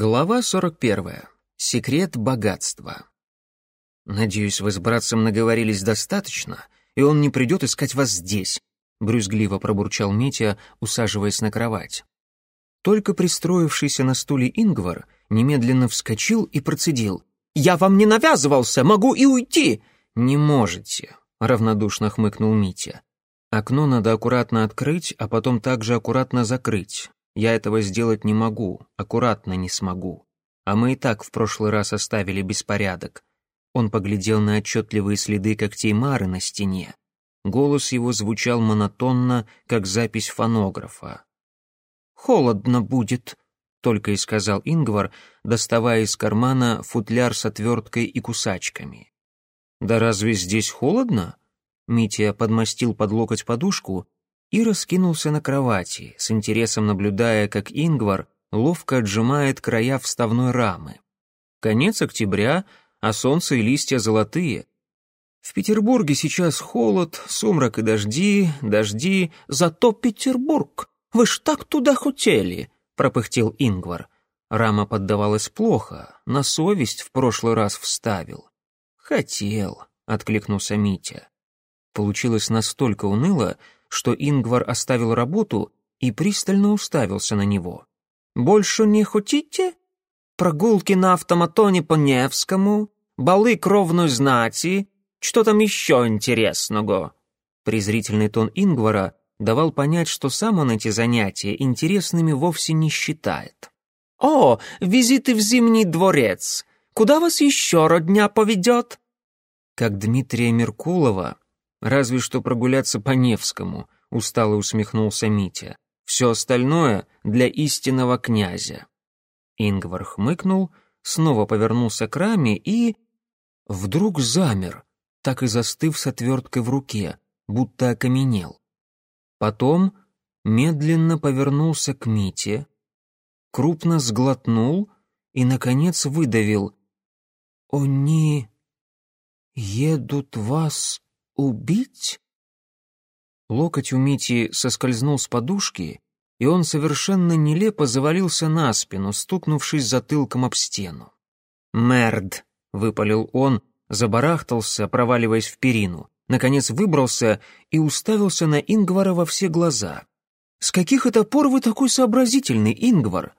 Глава 41. Секрет богатства. «Надеюсь, вы с братцем наговорились достаточно, и он не придет искать вас здесь», — брюзгливо пробурчал Митя, усаживаясь на кровать. Только пристроившийся на стуле Ингвар немедленно вскочил и процедил. «Я вам не навязывался, могу и уйти!» «Не можете», — равнодушно хмыкнул Митя. «Окно надо аккуратно открыть, а потом также аккуратно закрыть. Я этого сделать не могу, аккуратно не смогу. А мы и так в прошлый раз оставили беспорядок. Он поглядел на отчетливые следы когтей Мары на стене. Голос его звучал монотонно, как запись фонографа. «Холодно будет», — только и сказал Ингвар, доставая из кармана футляр с отверткой и кусачками. «Да разве здесь холодно?» Митя подмастил под локоть подушку и раскинулся на кровати, с интересом наблюдая, как Ингвар ловко отжимает края вставной рамы. Конец октября, а солнце и листья золотые. В Петербурге сейчас холод, сумрак и дожди, дожди, зато Петербург. Вы ж так туда хотели, пропыхтел Ингвар. Рама поддавалась плохо, на совесть в прошлый раз вставил. Хотел, откликнулся Митя. Получилось настолько уныло, что Ингвар оставил работу и пристально уставился на него. «Больше не хотите? Прогулки на автоматоне по Невскому, балы кровной знати, что там еще интересного?» Презрительный тон Ингвара давал понять, что сам он эти занятия интересными вовсе не считает. «О, визиты в Зимний дворец! Куда вас еще родня поведет?» Как Дмитрия Меркулова Разве что прогуляться по Невскому, устало усмехнулся Митя. Все остальное для истинного князя. Ингвар хмыкнул, снова повернулся к раме и... Вдруг замер, так и застыв с отверткой в руке, будто окаменел. Потом медленно повернулся к Мите, крупно сглотнул и, наконец, выдавил. «Они едут вас убить?» Локоть у Мити соскользнул с подушки, и он совершенно нелепо завалился на спину, стукнувшись затылком об стену. «Мерд!» — выпалил он, забарахтался, проваливаясь в перину, наконец выбрался и уставился на Ингвара во все глаза. «С каких это пор вы такой сообразительный, Ингвар?»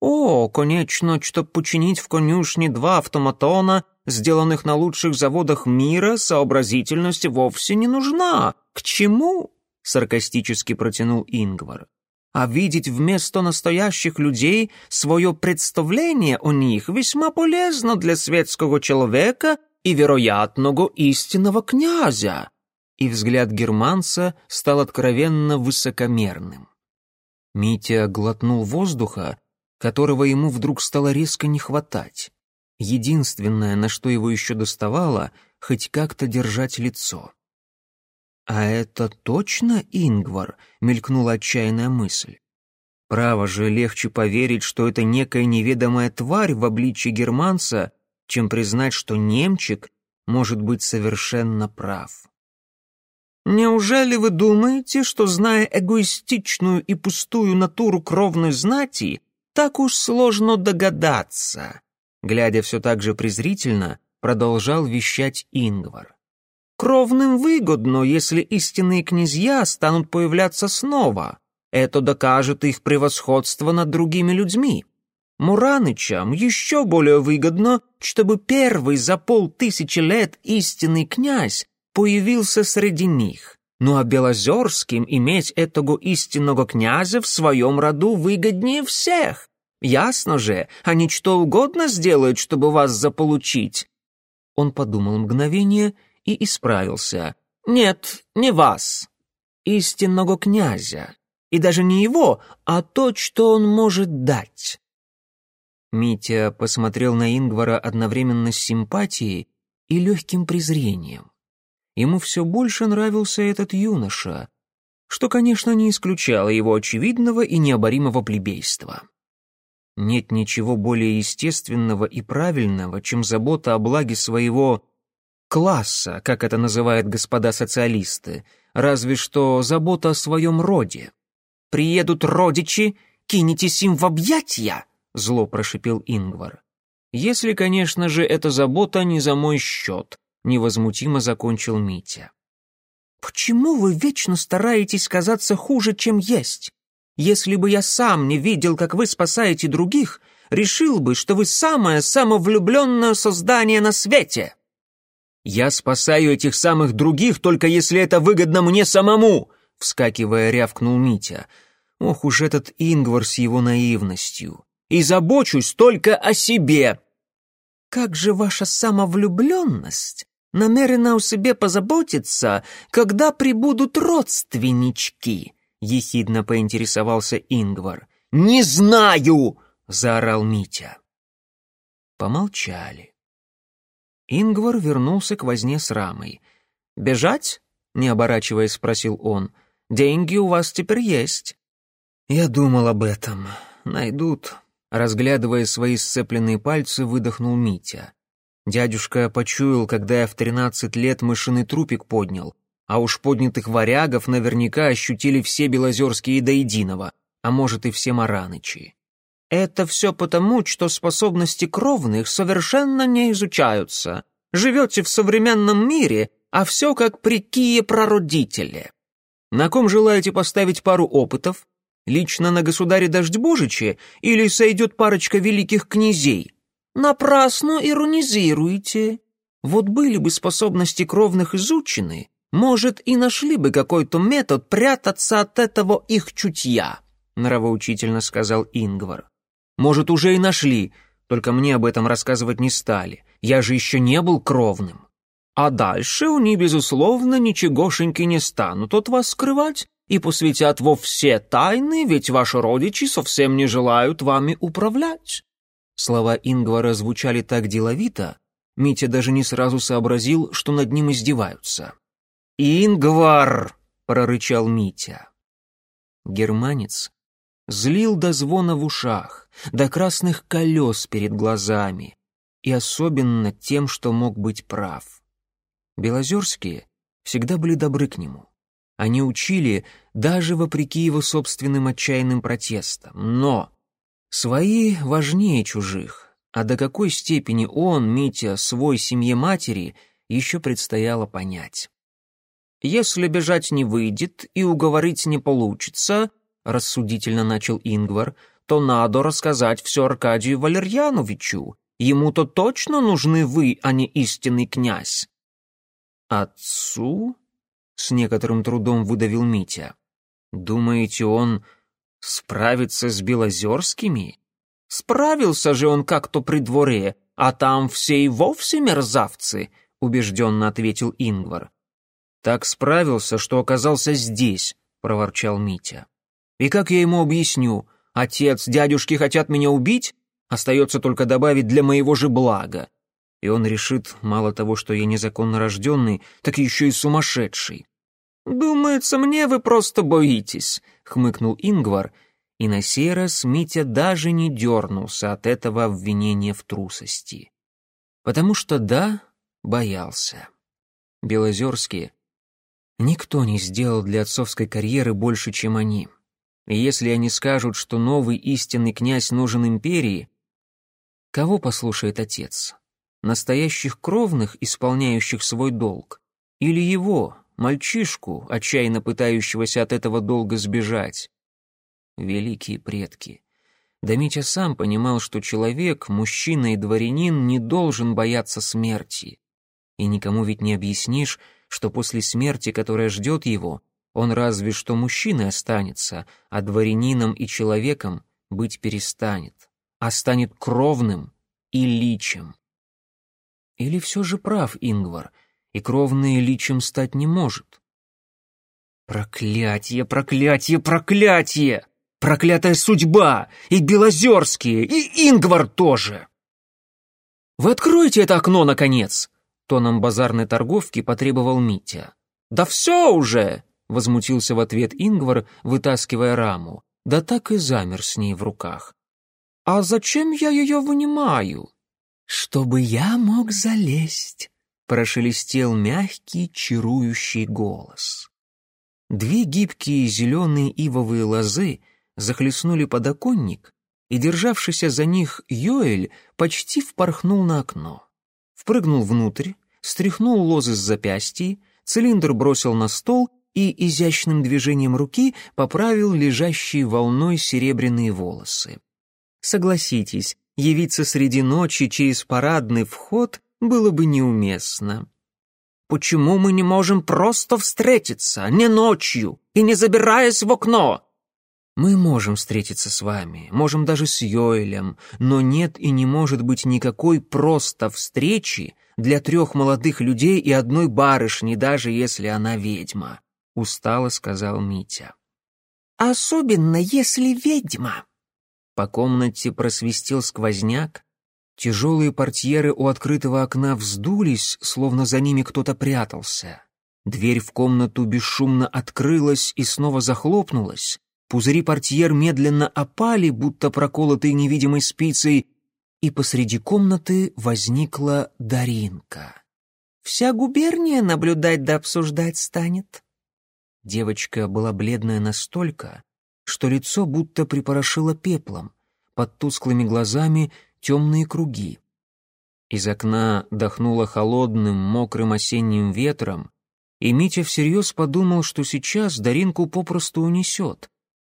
«О, конечно, чтоб починить в конюшне два автоматона сделанных на лучших заводах мира, сообразительность вовсе не нужна. К чему?» — саркастически протянул Ингвар. «А видеть вместо настоящих людей свое представление о них весьма полезно для светского человека и вероятного истинного князя». И взгляд германца стал откровенно высокомерным. Митя глотнул воздуха, которого ему вдруг стало резко не хватать. Единственное, на что его еще доставало, хоть как-то держать лицо. «А это точно Ингвар?» — мелькнула отчаянная мысль. «Право же, легче поверить, что это некая неведомая тварь в обличье германца, чем признать, что немчик может быть совершенно прав». «Неужели вы думаете, что, зная эгоистичную и пустую натуру кровной знати, так уж сложно догадаться?» Глядя все так же презрительно, продолжал вещать Ингвар. «Кровным выгодно, если истинные князья станут появляться снова. Это докажет их превосходство над другими людьми. Муранычам еще более выгодно, чтобы первый за полтысячи лет истинный князь появился среди них. Ну а Белозерским иметь этого истинного князя в своем роду выгоднее всех. Ясно же, они что угодно сделают, чтобы вас заполучить». Он подумал мгновение и исправился. «Нет, не вас. Истинного князя. И даже не его, а то, что он может дать». Митя посмотрел на Ингвара одновременно с симпатией и легким презрением. Ему все больше нравился этот юноша, что, конечно, не исключало его очевидного и необоримого плебейства. Нет ничего более естественного и правильного, чем забота о благе своего класса, как это называют господа социалисты, разве что забота о своем роде. «Приедут родичи, кинетесь им в объятья!» — зло прошипел Ингвар. «Если, конечно же, эта забота не за мой счет», — невозмутимо закончил Митя. «Почему вы вечно стараетесь казаться хуже, чем есть? Если бы я сам не видел, как вы спасаете других, решил бы, что вы самое самовлюбленное создание на свете». «Я спасаю этих самых других, только если это выгодно мне самому!» Вскакивая, рявкнул Митя. «Ох уж этот Ингвар с его наивностью! И забочусь только о себе!» «Как же ваша самовлюбленность намерена о себе позаботиться, когда прибудут родственнички?» Ехидно поинтересовался Ингвар. «Не знаю!» — заорал Митя. Помолчали. Ингвар вернулся к возне с рамой. «Бежать?» — не оборачиваясь, спросил он. «Деньги у вас теперь есть». «Я думал об этом. Найдут». Разглядывая свои сцепленные пальцы, выдохнул Митя. Дядюшка почуял, когда я в тринадцать лет мышиный трупик поднял, а уж поднятых варягов наверняка ощутили все белозерские до единого, а может и все маранычи. Это все потому, что способности кровных совершенно не изучаются. Живете в современном мире, а все как прикие прародители. На ком желаете поставить пару опытов? Лично на государе Дождьбожиче или сойдет парочка великих князей? Напрасно иронизируете. Вот были бы способности кровных изучены, может, и нашли бы какой-то метод прятаться от этого их чутья, нравоучительно сказал Ингвар. Может, уже и нашли, только мне об этом рассказывать не стали. Я же еще не был кровным. А дальше они, безусловно, ничегошеньки не станут от вас скрывать и посвятят во все тайны, ведь ваши родичи совсем не желают вами управлять». Слова Ингвара звучали так деловито, Митя даже не сразу сообразил, что над ним издеваются. «Ингвар!» — прорычал Митя. Германец злил до звона в ушах, до красных колес перед глазами, и особенно тем, что мог быть прав. Белозерские всегда были добры к нему. Они учили даже вопреки его собственным отчаянным протестам. Но свои важнее чужих, а до какой степени он, Митя, свой семье матери, еще предстояло понять. Если бежать не выйдет и уговорить не получится, рассудительно начал Ингвар, то надо рассказать все Аркадию Валерьяновичу. Ему-то точно нужны вы, а не истинный князь. Отцу? С некоторым трудом выдавил Митя. Думаете, он справится с Белозерскими? Справился же он как-то при дворе, а там все и вовсе мерзавцы, убежденно ответил Ингвар. Так справился, что оказался здесь, проворчал Митя. И как я ему объясню? Отец, дядюшки хотят меня убить? Остается только добавить для моего же блага. И он решит, мало того, что я незаконно рожденный, так еще и сумасшедший. «Думается, мне вы просто боитесь», — хмыкнул Ингвар, и на сей раз Митя даже не дернулся от этого обвинения в трусости. Потому что, да, боялся. Белозерские никто не сделал для отцовской карьеры больше, чем они. И если они скажут, что новый истинный князь нужен империи, кого послушает отец? Настоящих кровных, исполняющих свой долг? Или его, мальчишку, отчаянно пытающегося от этого долга сбежать? Великие предки. Да сам понимал, что человек, мужчина и дворянин не должен бояться смерти. И никому ведь не объяснишь, что после смерти, которая ждет его, он разве что мужчиной останется, а дворянином и человеком быть перестанет, а станет кровным и личем. Или все же прав Ингвар, и кровный личем стать не может? Проклятие, проклятие, проклятие! Проклятая судьба! И Белозерские, и Ингвар тоже! «Вы откроете это окно, наконец!» Тоном базарной торговки потребовал Митя. «Да все уже!» — возмутился в ответ Ингвар, вытаскивая раму. Да так и замер с ней в руках. «А зачем я ее вынимаю?» «Чтобы я мог залезть», — прошелестел мягкий, чарующий голос. Две гибкие зеленые ивовые лозы захлестнули подоконник и державшийся за них Йоэль почти впорхнул на окно. Впрыгнул внутрь, стряхнул лозы с запястья, цилиндр бросил на стол и изящным движением руки поправил лежащие волной серебряные волосы. Согласитесь, явиться среди ночи через парадный вход было бы неуместно. «Почему мы не можем просто встретиться, не ночью и не забираясь в окно?» Мы можем встретиться с вами, можем даже с Йоэлем, но нет и не может быть никакой просто встречи для трех молодых людей и одной барышни, даже если она ведьма», — устало сказал Митя. «Особенно, если ведьма». По комнате просвистел сквозняк, тяжелые портьеры у открытого окна вздулись, словно за ними кто-то прятался. Дверь в комнату бесшумно открылась и снова захлопнулась, Пузыри портьер медленно опали, будто проколотые невидимой спицей, и посреди комнаты возникла Даринка. «Вся губерния наблюдать да обсуждать станет». Девочка была бледная настолько, что лицо будто припорошило пеплом, под тусклыми глазами темные круги. Из окна дохнуло холодным, мокрым осенним ветром, и Митя всерьез подумал, что сейчас Даринку попросту унесет.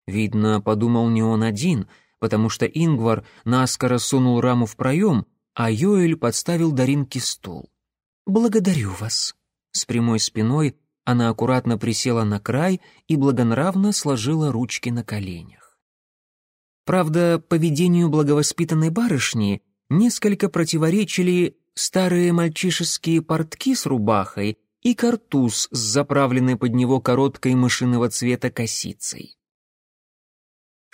Видно, подумал не он один, потому что Ингвар наскоро сунул раму в проем, а Йоэль подставил Даринке стул. «Благодарю вас». С прямой спиной она аккуратно присела на край и благонравно сложила ручки на коленях. Правда, поведению благовоспитанной барышни несколько противоречили старые мальчишеские портки с рубахой и картуз с заправленной под него короткой мышиного цвета косицей.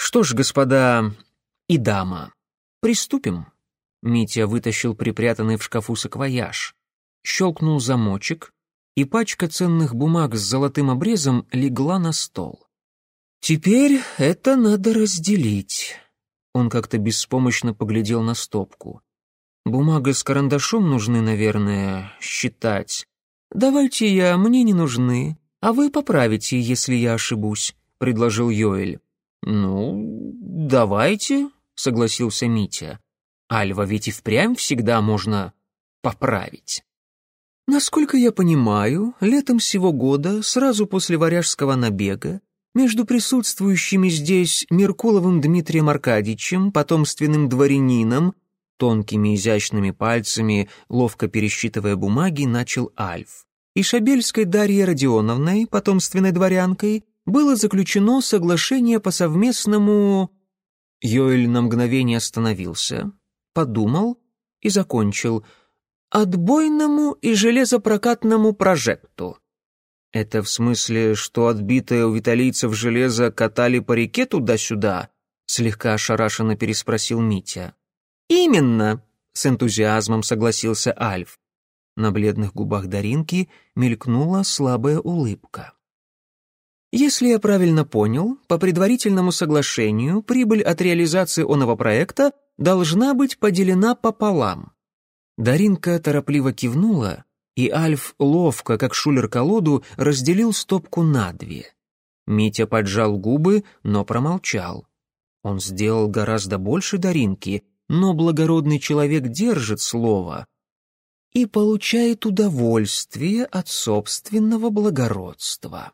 «Что ж, господа и дама, приступим». Митя вытащил припрятанный в шкафу саквояж, щелкнул замочек, и пачка ценных бумаг с золотым обрезом легла на стол. «Теперь это надо разделить». Он как-то беспомощно поглядел на стопку. «Бумага с карандашом нужны, наверное, считать. Давайте я, мне не нужны, а вы поправите, если я ошибусь», — предложил Йоэль. «Ну, давайте», — согласился Митя. «Альва ведь и впрямь всегда можно поправить». Насколько я понимаю, летом сего года, сразу после варяжского набега, между присутствующими здесь Меркуловым Дмитрием Аркадьевичем, потомственным дворянином, тонкими изящными пальцами, ловко пересчитывая бумаги, начал Альф, и Шабельской Дарьей Родионовной, потомственной дворянкой, было заключено соглашение по совместному... Йоэль на мгновение остановился, подумал и закончил «отбойному и железопрокатному прожекту». «Это в смысле, что отбитое у виталийцев железо катали по реке туда-сюда?» слегка ошарашенно переспросил Митя. «Именно», — с энтузиазмом согласился Альф. На бледных губах Даринки мелькнула слабая улыбка. Если я правильно понял, по предварительному соглашению прибыль от реализации оного проекта должна быть поделена пополам. Даринка торопливо кивнула, и Альф ловко, как шулер колоду, разделил стопку на две. Митя поджал губы, но промолчал. Он сделал гораздо больше Даринки, но благородный человек держит слово и получает удовольствие от собственного благородства.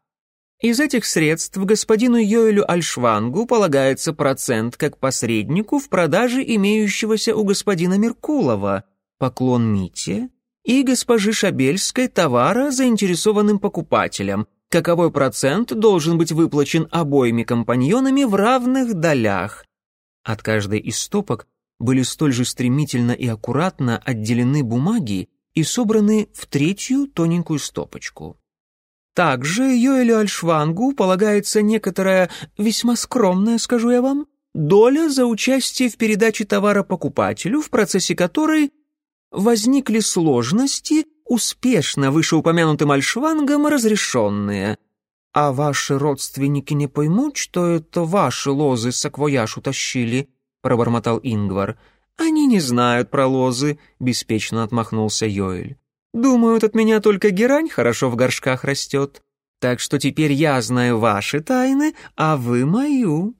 Из этих средств господину Йоэлю Альшвангу полагается процент как посреднику в продаже имеющегося у господина Меркулова, поклон Мите, и госпожи Шабельской товара заинтересованным покупателям, каковой процент должен быть выплачен обоими компаньонами в равных долях. От каждой из стопок были столь же стремительно и аккуратно отделены бумаги и собраны в третью тоненькую стопочку. Также Йоэлю Альшвангу полагается некоторая, весьма скромная, скажу я вам, доля за участие в передаче товара покупателю, в процессе которой возникли сложности, успешно вышеупомянутым Альшвангом разрешенные. А ваши родственники не поймут, что это ваши лозы саквояж утащили, пробормотал Ингвар. Они не знают про лозы, беспечно отмахнулся Йоэль. Думают, от меня только герань хорошо в горшках растет. Так что теперь я знаю ваши тайны, а вы мою».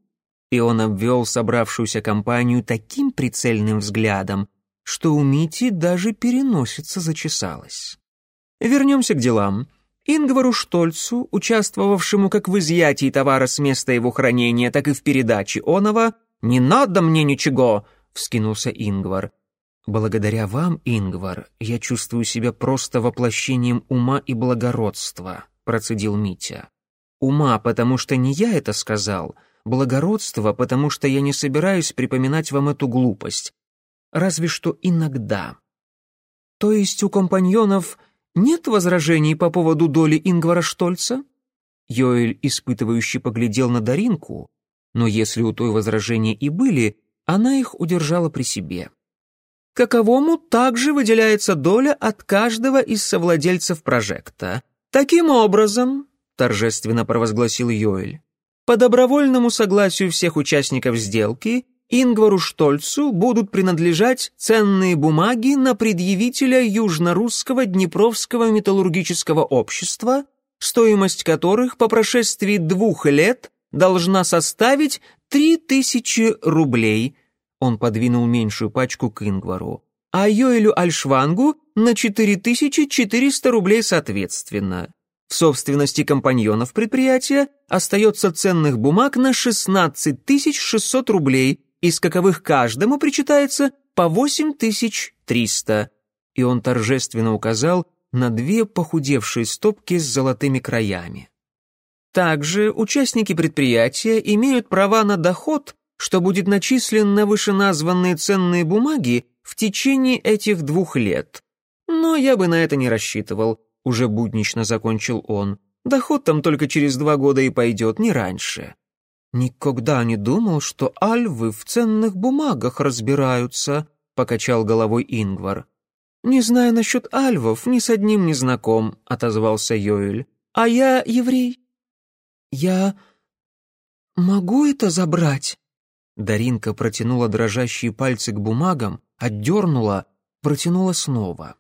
И он обвел собравшуюся компанию таким прицельным взглядом, что у Мити даже переносица зачесалась. Вернемся к делам. Ингвару Штольцу, участвовавшему как в изъятии товара с места его хранения, так и в передаче оного, «Не надо мне ничего!» — вскинулся Ингвар. «Благодаря вам, Ингвар, я чувствую себя просто воплощением ума и благородства», — процедил Митя. «Ума, потому что не я это сказал, благородство, потому что я не собираюсь припоминать вам эту глупость. Разве что иногда». «То есть у компаньонов нет возражений по поводу доли Ингвара Штольца?» Йоэль, испытывающий, поглядел на Даринку, но если у той возражения и были, она их удержала при себе. Каковому также выделяется доля от каждого из совладельцев прожекта. Таким образом, торжественно провозгласил Йоэль, по добровольному согласию всех участников сделки Ингвару Штольцу будут принадлежать ценные бумаги на предъявителя Южно-Русского Днепровского металлургического общества, стоимость которых по прошествии двух лет должна составить три тысячи рублей. Он подвинул меньшую пачку к Ингвару. А Йоэлю Альшвангу на четыре тысячи четыреста рублей соответственно. В собственности компаньонов предприятия остается ценных бумаг на шестнадцать тысяч шестьсот рублей, из каковых каждому причитается по восемь тысяч триста. И он торжественно указал на две похудевшие стопки с золотыми краями. Также участники предприятия имеют права на доход, что будет начислен на вышеназванные ценные бумаги в течение этих двух лет. Но я бы на это не рассчитывал, уже буднично закончил он. Доход там только через два года и пойдет, не раньше. Никогда не думал, что альвы в ценных бумагах разбираются, покачал головой Ингвар. Не знаю насчет альвов, ни с одним не знаком, отозвался Йоэль. А я еврей. «Я могу это забрать?» Даринка протянула дрожащие пальцы к бумагам, отдернула, протянула снова.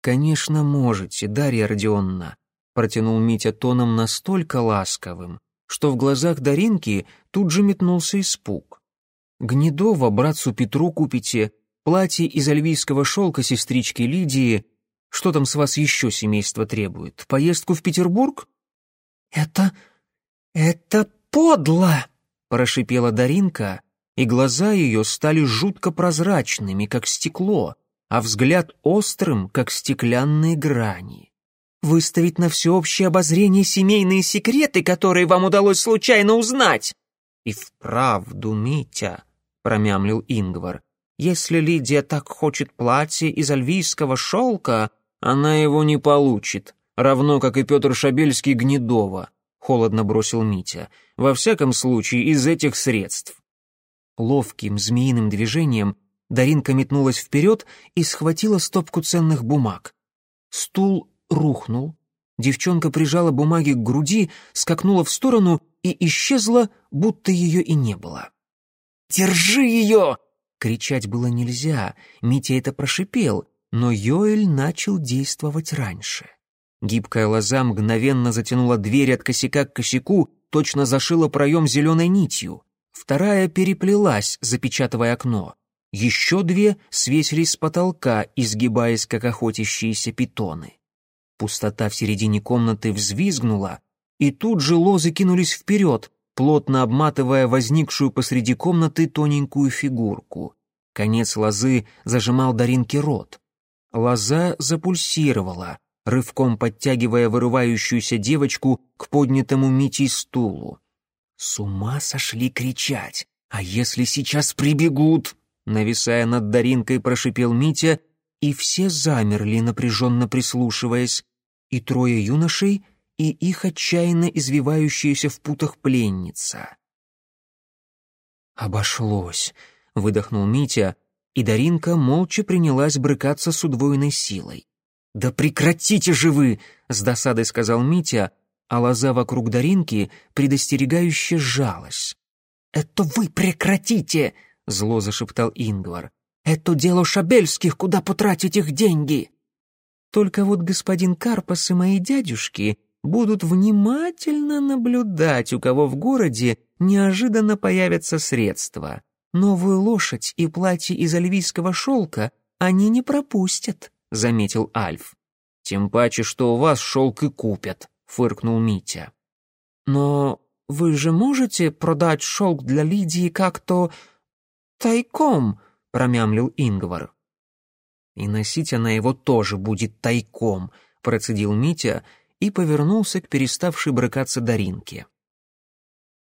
«Конечно, можете, Дарья Родионовна», — протянул Митя тоном настолько ласковым, что в глазах Даринки тут же метнулся испуг. «Гнедова братцу Петру купите, платье из альвийского шелка сестрички Лидии. Что там с вас еще семейство требует? Поездку в Петербург?» «Это «Это подло!» — прошипела Даринка, и глаза ее стали жутко прозрачными, как стекло, а взгляд острым, как стеклянные грани. «Выставить на всеобщее обозрение семейные секреты, которые вам удалось случайно узнать!» «И вправду, Митя!» — промямлил Ингвар. «Если Лидия так хочет платье из альвийского шелка, она его не получит, равно как и Петр Шабельский Гнедова холодно бросил Митя. Во всяком случае, из этих средств. Ловким змеиным движением Даринка метнулась вперед и схватила стопку ценных бумаг. Стул рухнул. Девчонка прижала бумаги к груди, скакнула в сторону и исчезла, будто ее и не было. «Держи ее!» Кричать было нельзя, Митя это прошипел, но Йоэль начал действовать раньше. Гибкая лоза мгновенно затянула дверь от косяка к косяку, точно зашила проем зеленой нитью. Вторая переплелась, запечатывая окно. Еще две свесились с потолка, изгибаясь, как охотящиеся питоны. Пустота в середине комнаты взвизгнула, и тут же лозы кинулись вперед, плотно обматывая возникшую посреди комнаты тоненькую фигурку. Конец лозы зажимал Даринке рот. Лоза запульсировала, рывком подтягивая вырывающуюся девочку к поднятому Митей стулу. «С ума сошли кричать! А если сейчас прибегут?» Нависая над Даринкой, прошипел Митя, и все замерли, напряженно прислушиваясь. И трое юношей, и их отчаянно извивающаяся в путах пленница. «Обошлось», — выдохнул Митя, и Даринка молча принялась брыкаться с удвоенной силой. «Да прекратите же вы!» — с досадой сказал Митя, а лоза вокруг Даринки предостерегающе сжалась. «Это вы прекратите!» — зло зашептал Ингвар. «Это дело Шабельских, куда потратить их деньги!» «Только вот господин Карпас и мои дядюшки будут внимательно наблюдать, у кого в городе неожиданно появятся средства. Новую лошадь и платье из альвийского шелка они не пропустят», — заметил Альф. «Тем паче, что у вас шелк и купят», — фыркнул Митя. «Но вы же можете продать шелк для Лидии как-то тайком», — промямлил Ингвар. «И носить она его тоже будет тайком», — процедил Митя и повернулся к переставшей брыкаться Даринке.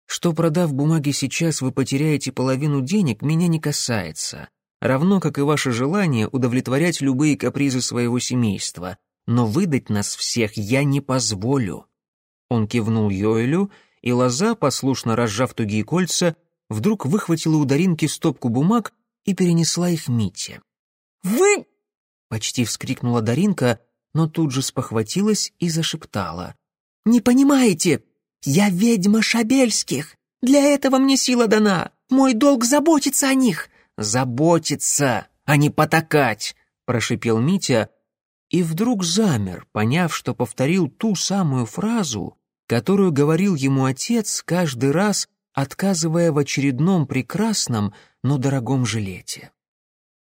«Что, продав бумаги сейчас, вы потеряете половину денег, меня не касается, равно как и ваше желание удовлетворять любые капризы своего семейства, но выдать нас всех я не позволю». Он кивнул Йоэлю, и лоза, послушно разжав тугие кольца, вдруг выхватила у Даринки стопку бумаг и перенесла их Мите. «Вы...» — почти вскрикнула Даринка, но тут же спохватилась и зашептала. «Не понимаете? Я ведьма Шабельских. Для этого мне сила дана. Мой долг заботиться о них». «Заботиться, а не потакать», — прошипел Митя, и вдруг замер, поняв, что повторил ту самую фразу, которую говорил ему отец каждый раз, отказывая в очередном прекрасном, но дорогом жилете.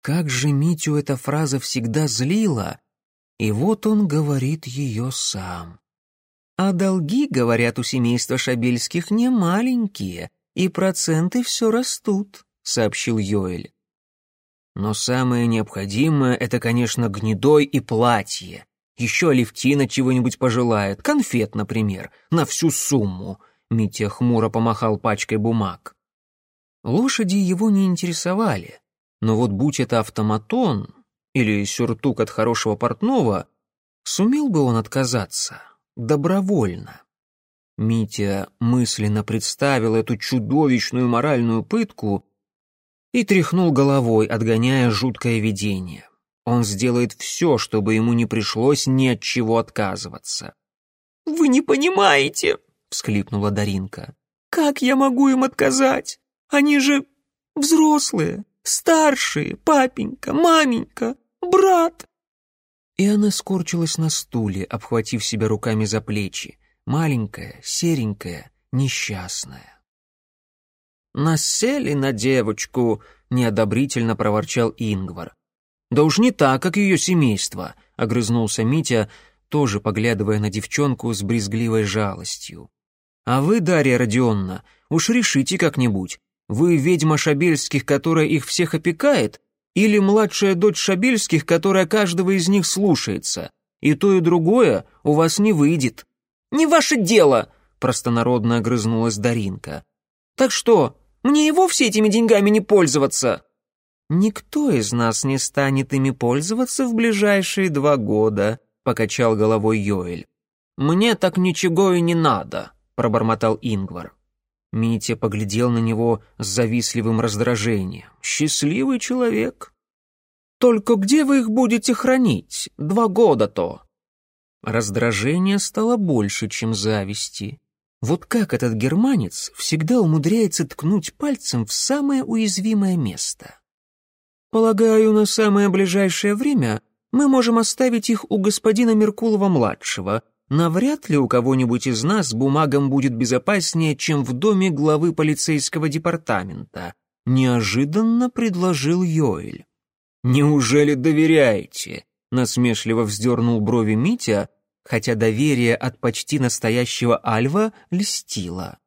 Как же Митю эта фраза всегда злила, и вот он говорит ее сам. А долги, говорят, у семейства Шабельских не маленькие, и проценты все растут, сообщил Йоэль. Но самое необходимое — это, конечно, гнедой и платье. Еще Алевтина чего-нибудь пожелает, конфет, например, на всю сумму. Митя хмуро помахал пачкой бумаг. Лошади его не интересовали, но вот будь это автоматон или сюртук от хорошего портного, сумел бы он отказаться добровольно. Митя мысленно представил эту чудовищную моральную пытку и тряхнул головой, отгоняя жуткое видение. Он сделает все, чтобы ему не пришлось ни от чего отказываться. «Вы не понимаете!» — всхлипнула Даринка. «Как я могу им отказать? Они же взрослые, старшие, папенька, маменька, брат!» И она скорчилась на стуле, обхватив себя руками за плечи, маленькая, серенькая, несчастная. «Насели на девочку!» — неодобрительно проворчал Ингвар. «Да уж не так, как ее семейство», — огрызнулся Митя, тоже поглядывая на девчонку с брезгливой жалостью. «А вы, Дарья Родионна, уж решите как-нибудь. Вы ведьма Шабельских, которая их всех опекает, или младшая дочь Шабельских, которая каждого из них слушается. И то, и другое у вас не выйдет». «Не ваше дело!» — простонародно огрызнулась Даринка. «Так что, мне и вовсе этими деньгами не пользоваться?» «Никто из нас не станет ими пользоваться в ближайшие два года», — покачал головой Йоэль. «Мне так ничего и не надо», — пробормотал Ингвар. Митя поглядел на него с завистливым раздражением. «Счастливый человек!» «Только где вы их будете хранить? Два года-то!» Раздражение стало больше, чем зависти. Вот как этот германец всегда умудряется ткнуть пальцем в самое уязвимое место. Полагаю, на самое ближайшее время мы можем оставить их у господина Меркулова-младшего, Навряд ли у кого-нибудь из нас бумагам будет безопаснее, чем в доме главы полицейского департамента, неожиданно предложил Йоэль. Неужели доверяете? насмешливо вздернул брови Митя, хотя доверие от почти настоящего Альва льстило.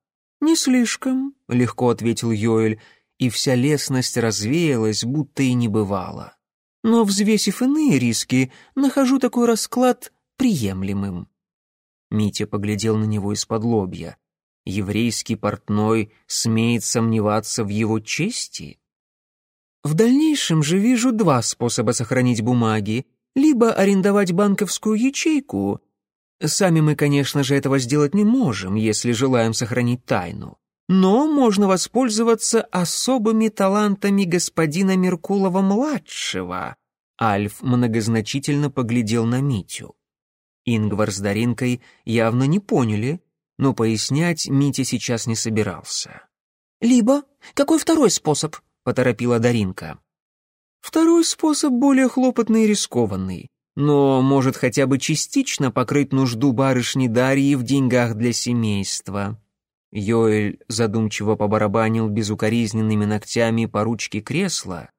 «Не слишком», — легко ответил Йоэль, и вся лесность развеялась, будто и не бывало. «Но, взвесив иные риски, нахожу такой расклад приемлемым». Митя поглядел на него из-под лобья. Еврейский портной смеет сомневаться в его чести? В дальнейшем же вижу два способа сохранить бумаги. Либо арендовать банковскую ячейку. Сами мы, конечно же, этого сделать не можем, если желаем сохранить тайну. Но можно воспользоваться особыми талантами господина Меркулова-младшего. Альф многозначительно поглядел на Митю. Ингвар с Даринкой явно не поняли, но пояснять Митя сейчас не собирался. «Либо какой второй способ?» — поторопила Даринка. «Второй способ более хлопотный и рискованный, но может хотя бы частично покрыть нужду барышни Дарьи в деньгах для семейства». Йоэль задумчиво побарабанил безукоризненными ногтями по ручке кресла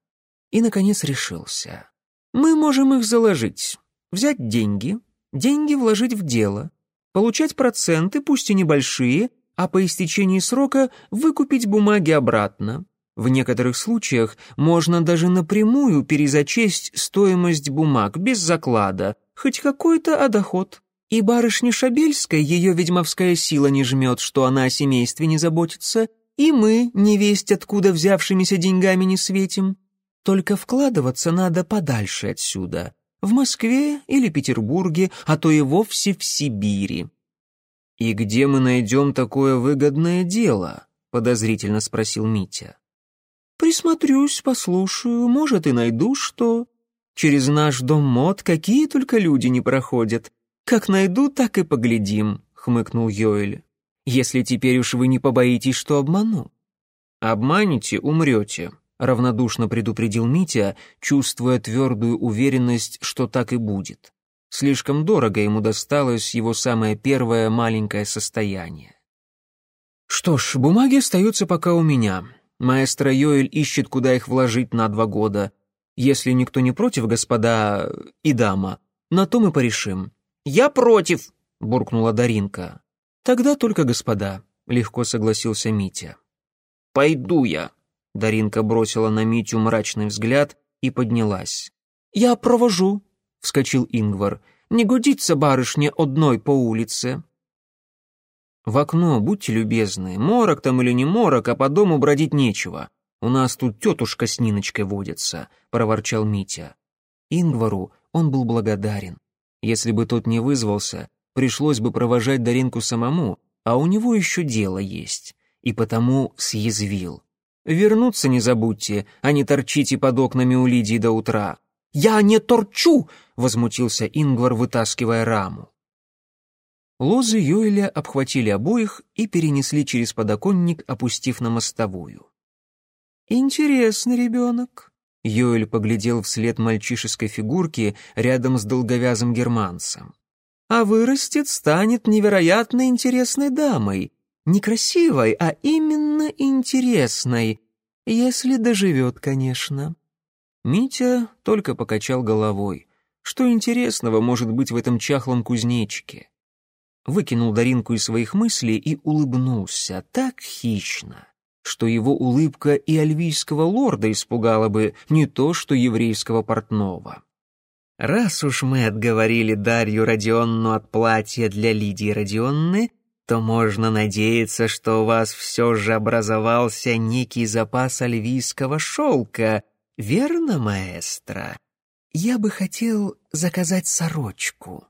и, наконец, решился. «Мы можем их заложить, взять деньги, деньги вложить в дело, получать проценты, пусть и небольшие, а по истечении срока выкупить бумаги обратно. В некоторых случаях можно даже напрямую перезачесть стоимость бумаг без заклада, хоть какой-то, а доход. И барышне Шабельской ее ведьмовская сила не жмет, что она о семействе не заботится, и мы, невесть откуда взявшимися деньгами не светим. Только вкладываться надо подальше отсюда, в Москве или Петербурге, а то и вовсе в Сибири. «И где мы найдем такое выгодное дело?» — подозрительно спросил Митя. «Присмотрюсь, послушаю, может, и найду что. Через наш дом мод какие только люди не проходят. «Как найду, так и поглядим», — хмыкнул Йоэль. «Если теперь уж вы не побоитесь, что обману». «Обманете — умрете», — равнодушно предупредил Митя, чувствуя твердую уверенность, что так и будет. Слишком дорого ему досталось его самое первое маленькое состояние. «Что ж, бумаги остаются пока у меня. Маэстро Йоэль ищет, куда их вложить на два года. Если никто не против, господа и дама, на то мы порешим. «Я против», — буркнула Даринка. «Тогда только господа», — легко согласился Митя. «Пойду я», — Даринка бросила на Митю мрачный взгляд и поднялась. «Я провожу», — вскочил Ингвар. «Не годится барышне одной по улице». «В окно, будьте любезны, морок там или не морок, а по дому бродить нечего. У нас тут тетушка с Ниночкой водится», — проворчал Митя. Ингвару он был благодарен. Если бы тот не вызвался, пришлось бы провожать Даринку самому, а у него еще дело есть. И потому съязвил. «Вернуться не забудьте, а не торчите под окнами у Лидии до утра». «Я не торчу!» — возмутился Ингвар, вытаскивая раму. Лозы Йоэля обхватили обоих и перенесли через подоконник, опустив на мостовую. «Интересный ребенок», Йоэль поглядел вслед мальчишеской фигурки рядом с долговязым германцем. «А вырастет, станет невероятно интересной дамой. Не красивой, а именно интересной. Если доживет, конечно». Митя только покачал головой. Что интересного может быть в этом чахлом кузнечике? Выкинул Даринку из своих мыслей и улыбнулся так хищно, что его улыбка и альвийского лорда испугала бы, не то что еврейского портного. «Раз уж мы отговорили Дарью Родионну от платья для Лидии Родионны, то можно надеяться, что у вас все же образовался некий запас альвийского шелка, верно, маэстро? Я бы хотел заказать сорочку».